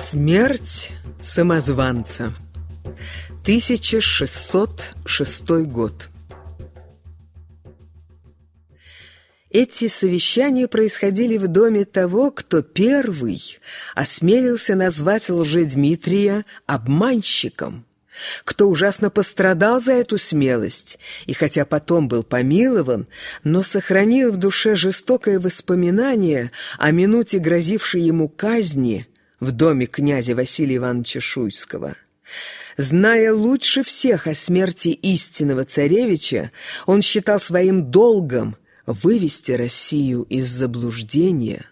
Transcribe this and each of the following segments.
Смерть самозванца. 1606 год. Эти совещания происходили в доме того, кто первый осмелился назвать лжедмитрия обманщиком, кто ужасно пострадал за эту смелость, и хотя потом был помилован, но сохранил в душе жестокое воспоминание о минуте грозившей ему казни – в доме князя Василия Ивановича Шуйского. Зная лучше всех о смерти истинного царевича, он считал своим долгом вывести Россию из заблуждения,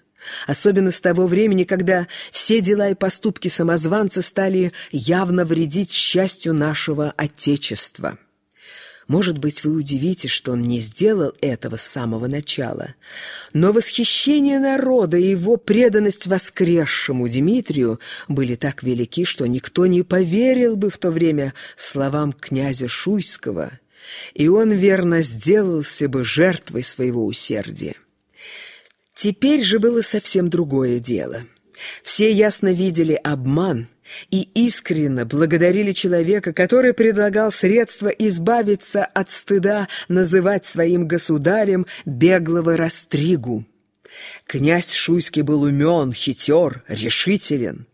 особенно с того времени, когда все дела и поступки самозванца стали явно вредить счастью нашего Отечества. Может быть, вы удивитесь, что он не сделал этого с самого начала. Но восхищение народа и его преданность воскресшему Дмитрию были так велики, что никто не поверил бы в то время словам князя Шуйского, и он верно сделался бы жертвой своего усердия. Теперь же было совсем другое дело. Все ясно видели обман – и искренне благодарили человека, который предлагал средства избавиться от стыда называть своим государем беглого Растригу. Князь Шуйский был умен, хитер, решителен,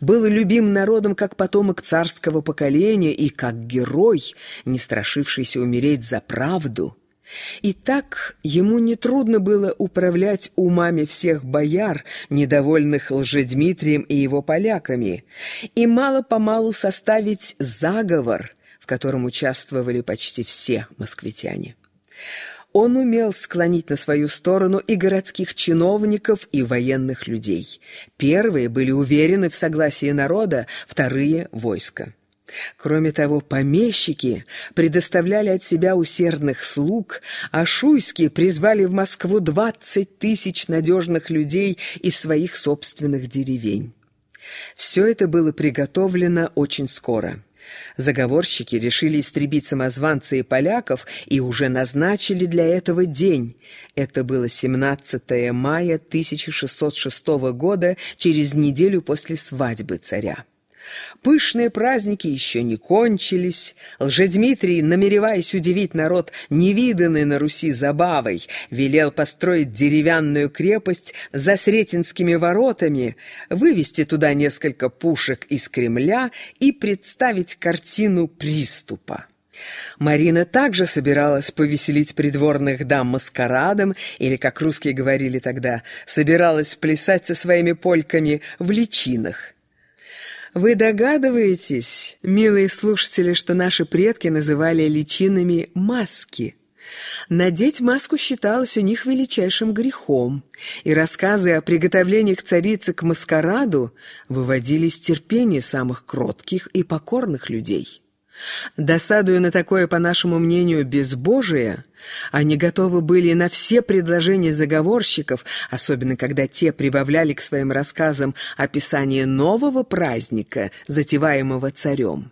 был любим народом как потомок царского поколения и как герой, не страшившийся умереть за правду – и так ему нетрудно было управлять умами всех бояр, недовольных лжедмитрием и его поляками, и мало-помалу составить заговор, в котором участвовали почти все москвитяне. Он умел склонить на свою сторону и городских чиновников, и военных людей. Первые были уверены в согласии народа, вторые — войска. Кроме того, помещики предоставляли от себя усердных слуг, а шуйские призвали в Москву двадцать тысяч надежных людей из своих собственных деревень. Все это было приготовлено очень скоро. Заговорщики решили истребить самозванца и поляков и уже назначили для этого день. Это было 17 мая 1606 года, через неделю после свадьбы царя. Пышные праздники еще не кончились. Лжедмитрий, намереваясь удивить народ невиданной на Руси забавой, велел построить деревянную крепость за Сретенскими воротами, вывести туда несколько пушек из Кремля и представить картину приступа. Марина также собиралась повеселить придворных дам маскарадом, или, как русские говорили тогда, собиралась плясать со своими польками в личинах. Вы догадываетесь, милые слушатели, что наши предки называли личинами маски? Надеть маску считалось у них величайшим грехом, и рассказы о приготовлениях царицы к маскараду выводили из терпения самых кротких и покорных людей. Досадуя на такое, по нашему мнению, безбожие, они готовы были на все предложения заговорщиков, особенно когда те прибавляли к своим рассказам описание нового праздника, затеваемого царем.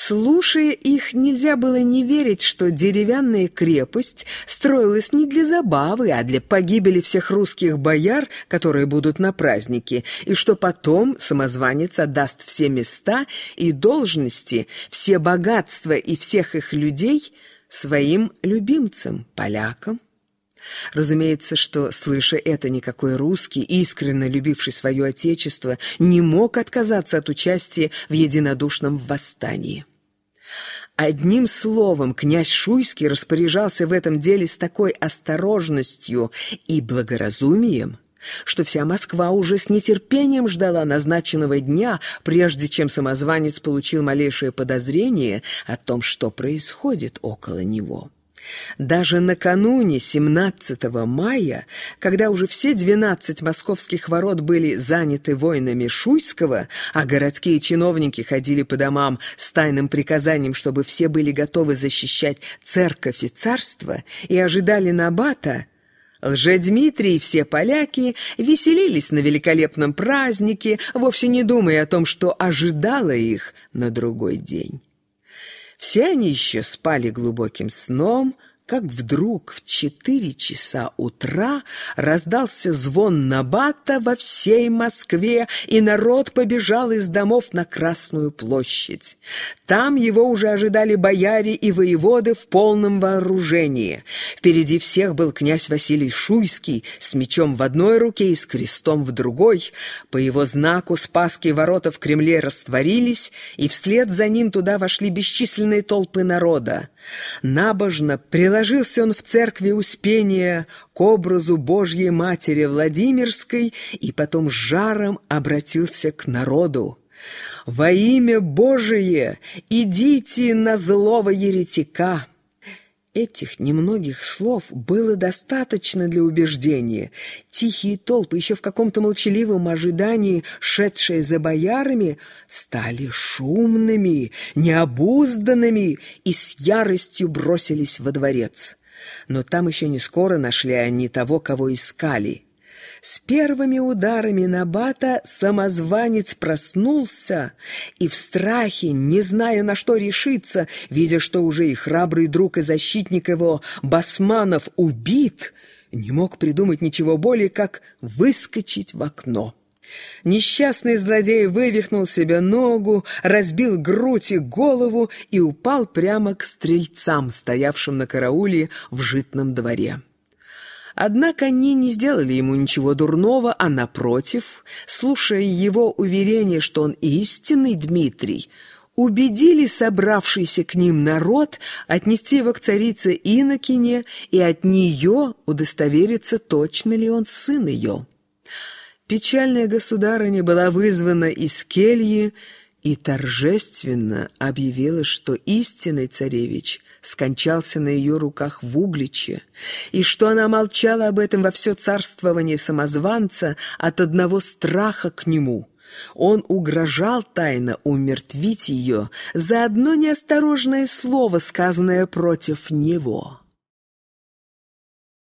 Слушая их, нельзя было не верить, что деревянная крепость строилась не для забавы, а для погибели всех русских бояр, которые будут на празднике, и что потом самозванец отдаст все места и должности, все богатства и всех их людей своим любимцам, полякам. Разумеется, что, слыша это, никакой русский, искренне любивший свое отечество, не мог отказаться от участия в единодушном восстании. Одним словом, князь Шуйский распоряжался в этом деле с такой осторожностью и благоразумием, что вся Москва уже с нетерпением ждала назначенного дня, прежде чем самозванец получил малейшее подозрение о том, что происходит около него. Даже накануне 17 мая, когда уже все 12 московских ворот были заняты воинами Шуйского, а городские чиновники ходили по домам с тайным приказанием, чтобы все были готовы защищать церковь и царство, и ожидали Набата, Лжедмитрий и все поляки веселились на великолепном празднике, вовсе не думая о том, что ожидало их на другой день. Все они еще спали глубоким сном, как вдруг в четыре часа утра раздался звон Набата во всей Москве, и народ побежал из домов на Красную площадь. Там его уже ожидали бояре и воеводы в полном вооружении. Впереди всех был князь Василий Шуйский с мечом в одной руке и с крестом в другой. По его знаку Спасские ворота в Кремле растворились, и вслед за ним туда вошли бесчисленные толпы народа. Набожно приложили Приложился он в церкви Успения к образу Божьей Матери Владимирской и потом с жаром обратился к народу. «Во имя Божие идите на злого еретика!» Этих немногих слов было достаточно для убеждения. Тихие толпы, еще в каком-то молчаливом ожидании, шедшие за боярами, стали шумными, необузданными и с яростью бросились во дворец. Но там еще не скоро нашли они того, кого искали — с первыми ударами Набата самозванец проснулся и в страхе, не зная, на что решиться, видя, что уже и храбрый друг и защитник его, Басманов, убит, не мог придумать ничего более, как выскочить в окно. Несчастный злодей вывихнул себе ногу, разбил грудь и голову и упал прямо к стрельцам, стоявшим на карауле в житном дворе. Однако они не сделали ему ничего дурного, а напротив, слушая его уверение, что он истинный Дмитрий, убедили собравшийся к ним народ отнести его к царице Инокине и от нее удостовериться, точно ли он сын ее. Печальная государыня была вызвана из кельи и торжественно объявила, что истинный царевич скончался на ее руках в Угличе, и что она молчала об этом во все царствование самозванца от одного страха к нему. Он угрожал тайно умертвить ее за одно неосторожное слово, сказанное против него.